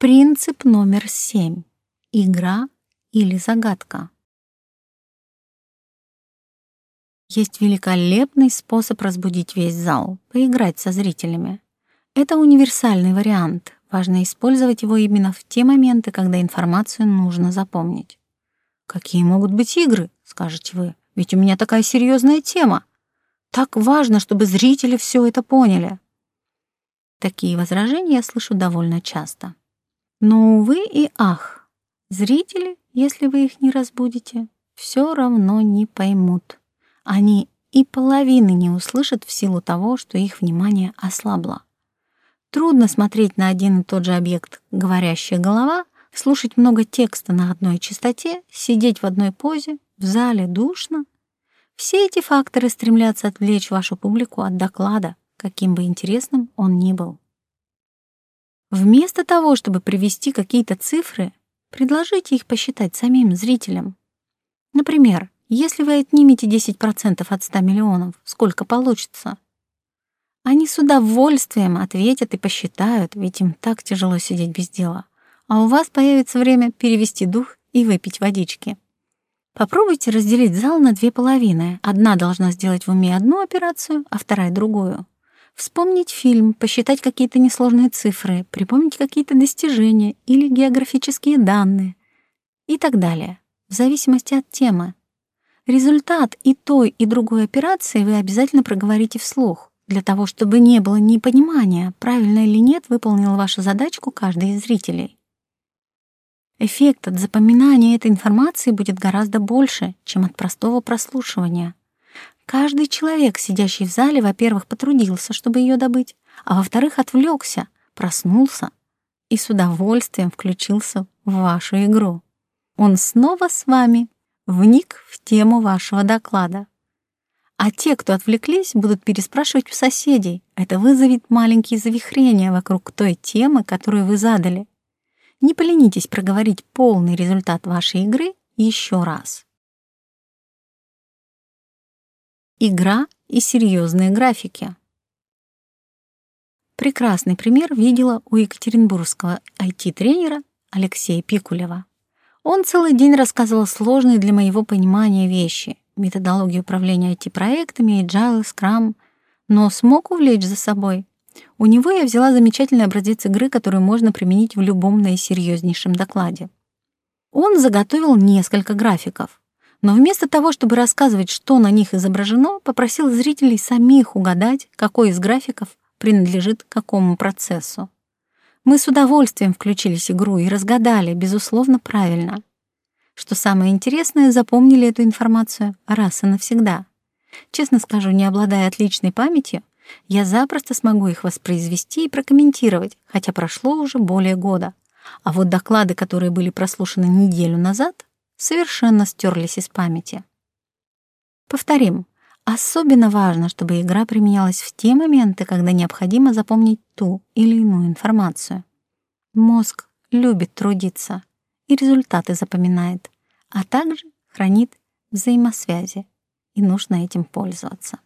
Принцип номер семь. Игра или загадка. Есть великолепный способ разбудить весь зал, поиграть со зрителями. Это универсальный вариант. Важно использовать его именно в те моменты, когда информацию нужно запомнить. «Какие могут быть игры?» — скажете вы. «Ведь у меня такая серьезная тема. Так важно, чтобы зрители все это поняли». Такие возражения я слышу довольно часто. Но, увы и ах, зрители, если вы их не разбудите, все равно не поймут. Они и половины не услышат в силу того, что их внимание ослабло. Трудно смотреть на один и тот же объект «говорящая голова», слушать много текста на одной частоте, сидеть в одной позе, в зале душно. Все эти факторы стремятся отвлечь вашу публику от доклада, каким бы интересным он ни был. Вместо того, чтобы привести какие-то цифры, предложите их посчитать самим зрителям. Например, если вы отнимете 10% от 100 миллионов, сколько получится? Они с удовольствием ответят и посчитают, ведь им так тяжело сидеть без дела. А у вас появится время перевести дух и выпить водички. Попробуйте разделить зал на две половины. Одна должна сделать в уме одну операцию, а вторая — другую. Вспомнить фильм, посчитать какие-то несложные цифры, припомнить какие-то достижения или географические данные и так далее, в зависимости от темы. Результат и той, и другой операции вы обязательно проговорите вслух, для того, чтобы не было непонимания, правильно или нет выполнил вашу задачку каждый из зрителей. Эффект от запоминания этой информации будет гораздо больше, чем от простого прослушивания. Каждый человек, сидящий в зале, во-первых, потрудился, чтобы ее добыть, а во-вторых, отвлекся, проснулся и с удовольствием включился в вашу игру. Он снова с вами, вник в тему вашего доклада. А те, кто отвлеклись, будут переспрашивать у соседей. Это вызовет маленькие завихрения вокруг той темы, которую вы задали. Не поленитесь проговорить полный результат вашей игры еще раз. игра и серьезные графики. Прекрасный пример видела у екатеринбургского IT-тренера Алексея Пикулева. Он целый день рассказывал сложные для моего понимания вещи, методологию управления IT-проектами, agile, scrum, но смог увлечь за собой. У него я взяла замечательный образец игры, которую можно применить в любом наисерьезнейшем докладе. Он заготовил несколько графиков, но вместо того, чтобы рассказывать, что на них изображено, попросил зрителей самих угадать, какой из графиков принадлежит какому процессу. Мы с удовольствием включились в игру и разгадали, безусловно, правильно. Что самое интересное, запомнили эту информацию раз и навсегда. Честно скажу, не обладая отличной памятью, я запросто смогу их воспроизвести и прокомментировать, хотя прошло уже более года. А вот доклады, которые были прослушаны неделю назад, совершенно стерлись из памяти. Повторим, особенно важно, чтобы игра применялась в те моменты, когда необходимо запомнить ту или иную информацию. Мозг любит трудиться и результаты запоминает, а также хранит взаимосвязи, и нужно этим пользоваться.